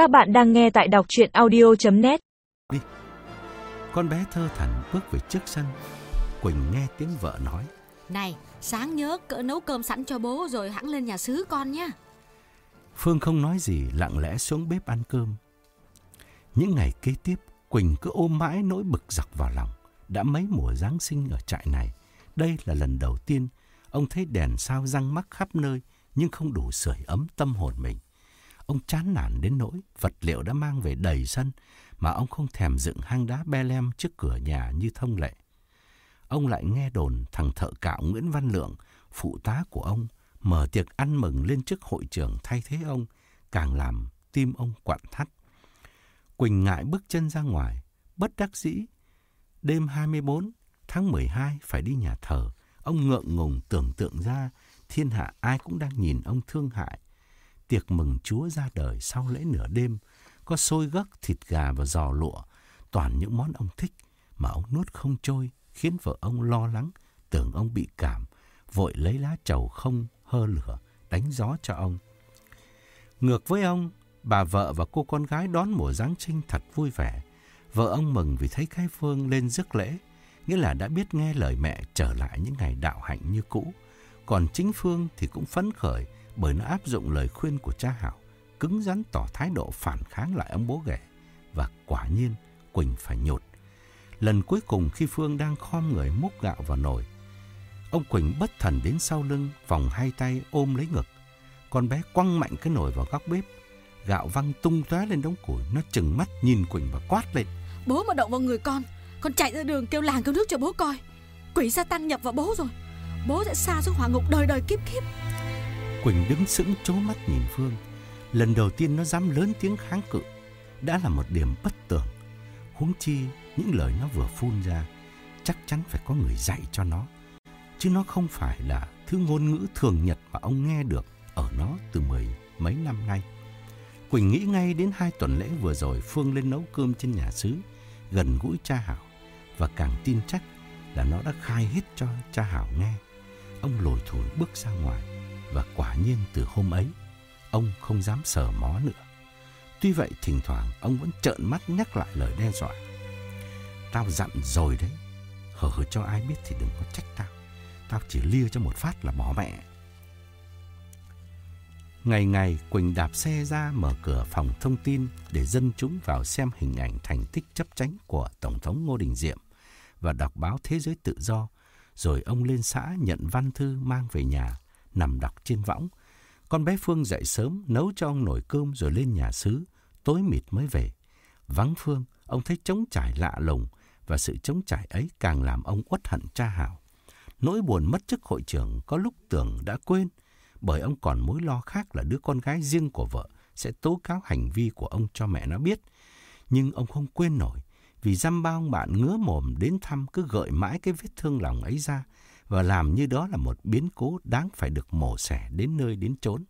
Các bạn đang nghe tại đọc chuyện audio.net Con bé thơ thẩn bước về trước sân. Quỳnh nghe tiếng vợ nói. Này, sáng nhớ cỡ nấu cơm sẵn cho bố rồi hãng lên nhà xứ con nhé. Phương không nói gì, lặng lẽ xuống bếp ăn cơm. Những ngày kế tiếp, Quỳnh cứ ôm mãi nỗi bực dọc vào lòng. Đã mấy mùa Giáng sinh ở trại này, đây là lần đầu tiên ông thấy đèn sao răng mắc khắp nơi nhưng không đủ sưởi ấm tâm hồn mình. Ông chán nản đến nỗi vật liệu đã mang về đầy sân mà ông không thèm dựng hang đá be lem trước cửa nhà như thông lệ. Ông lại nghe đồn thằng thợ cạo Nguyễn Văn Lượng, phụ tá của ông, mở tiệc ăn mừng lên chức hội trưởng thay thế ông, càng làm tim ông quặn thắt. Quỳnh ngại bước chân ra ngoài, bất đắc dĩ. Đêm 24 tháng 12 phải đi nhà thờ, ông ngượng ngùng tưởng tượng ra thiên hạ ai cũng đang nhìn ông thương hại. Tiệc mừng Chúa ra đời sau lễ nửa đêm, có xôi gấc, thịt gà và giò lụa, toàn những món ông thích mà ông nuốt không trôi, khiến vợ ông lo lắng, tưởng ông bị cảm, vội lấy lá trầu không hơ lửa, đánh gió cho ông. Ngược với ông, bà vợ và cô con gái đón mùa Giáng sinh thật vui vẻ. Vợ ông mừng vì thấy Khai Phương lên rước lễ, nghĩa là đã biết nghe lời mẹ trở lại những ngày đạo hạnh như cũ. Còn chính Phương thì cũng phấn khởi bởi nó áp dụng lời khuyên của cha Hảo, cứng rắn tỏ thái độ phản kháng lại ông bố ghẻ. Và quả nhiên, Quỳnh phải nhột. Lần cuối cùng khi Phương đang khom người múc gạo vào nồi, ông Quỳnh bất thần đến sau lưng, vòng hai tay ôm lấy ngực. Con bé quăng mạnh cái nồi vào góc bếp, gạo văng tung tóe lên đống củi, nó chừng mắt nhìn Quỳnh và quát lên. Bố mà động vào người con, con chạy ra đường kêu làng kêu nước cho bố coi. Quỷ gia tăng nhập vào bố rồi. Bố sẽ xa xuống hỏa ngục đời đời kiếp kiếp. Quỳnh đứng sững chố mắt nhìn Phương. Lần đầu tiên nó dám lớn tiếng kháng cự. Đã là một điểm bất tưởng Huống chi những lời nó vừa phun ra chắc chắn phải có người dạy cho nó. Chứ nó không phải là thứ ngôn ngữ thường nhật mà ông nghe được ở nó từ mười mấy năm nay. Quỳnh nghĩ ngay đến hai tuần lễ vừa rồi Phương lên nấu cơm trên nhà xứ, gần gũi cha Hảo và càng tin chắc là nó đã khai hết cho cha Hảo nghe. Ông lồi thổi bước ra ngoài và quả nhiên từ hôm ấy, ông không dám sờ mó nữa. Tuy vậy thỉnh thoảng ông vẫn trợn mắt nhắc lại lời đe dọa. Tao dặn rồi đấy, hở cho ai biết thì đừng có trách tao. Tao chỉ lia cho một phát là bỏ mẹ. Ngày ngày Quỳnh đạp xe ra mở cửa phòng thông tin để dân chúng vào xem hình ảnh thành tích chấp chánh của Tổng thống Ngô Đình Diệm và đọc báo Thế giới tự do. Rồi ông lên xã nhận văn thư mang về nhà, nằm đọc trên võng. Con bé Phương dậy sớm nấu cho ông nồi cơm rồi lên nhà xứ, tối mịt mới về. Vắng Phương, ông thấy trống trải lạ lùng và sự trống trải ấy càng làm ông uất hận cha Hảo. Nỗi buồn mất chức hội trưởng có lúc tưởng đã quên, bởi ông còn mối lo khác là đứa con gái riêng của vợ sẽ tố cáo hành vi của ông cho mẹ nó biết. Nhưng ông không quên nổi, vì dăm ba ông bạn ngứa mồm đến thăm cứ gợi mãi cái vết thương lòng ấy ra và làm như đó là một biến cố đáng phải được mổ xẻ đến nơi đến chốn.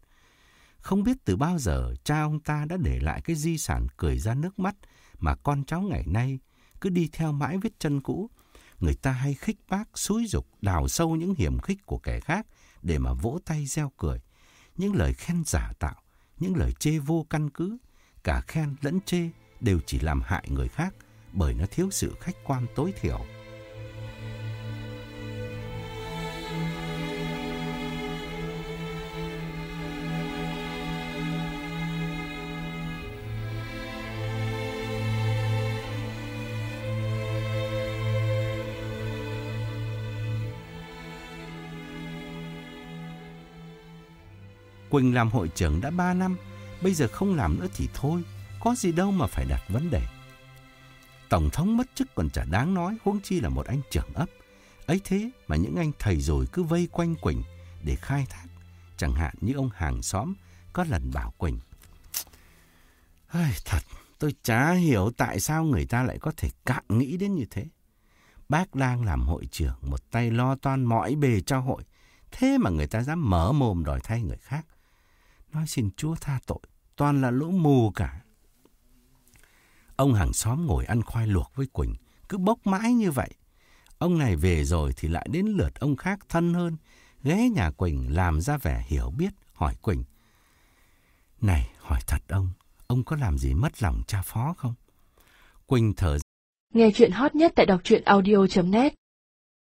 Không biết từ bao giờ cha ông ta đã để lại cái di sản cười ra nước mắt mà con cháu ngày nay cứ đi theo mãi vết chân cũ. Người ta hay khích bác, xúi dục, đào sâu những hiểm khích của kẻ khác để mà vỗ tay gieo cười. Những lời khen giả tạo, những lời chê vô căn cứ, cả khen lẫn chê đều chỉ làm hại người khác bởi nó thiếu sự khách quan tối thiểu. Quỳnh làm hội trưởng đã 3 năm, bây giờ không làm nữa thì thôi, có gì đâu mà phải đặt vấn đề. Tổng thống mất chức còn chả đáng nói, huống chi là một anh trưởng ấp. Ấy thế mà những anh thầy rồi cứ vây quanh Quỳnh để khai thác. Chẳng hạn như ông hàng xóm có lần bảo Quỳnh. Ây, thật, tôi chả hiểu tại sao người ta lại có thể cạn nghĩ đến như thế. Bác đang làm hội trưởng, một tay lo toan mọi bề cho hội. Thế mà người ta dám mở mồm đòi thay người khác. Nói xin Chúa tha tội, toàn là lũ mù cả. Ông hàng xóm ngồi ăn khoai luộc với Quỳnh, cứ bốc mãi như vậy. Ông này về rồi thì lại đến lượt ông khác thân hơn, ghé nhà Quỳnh làm ra vẻ hiểu biết, hỏi Quỳnh. Này, hỏi thật ông, ông có làm gì mất lòng cha phó không? Quỳnh thở Nghe chuyện hot nhất tại đọc truyện audio.net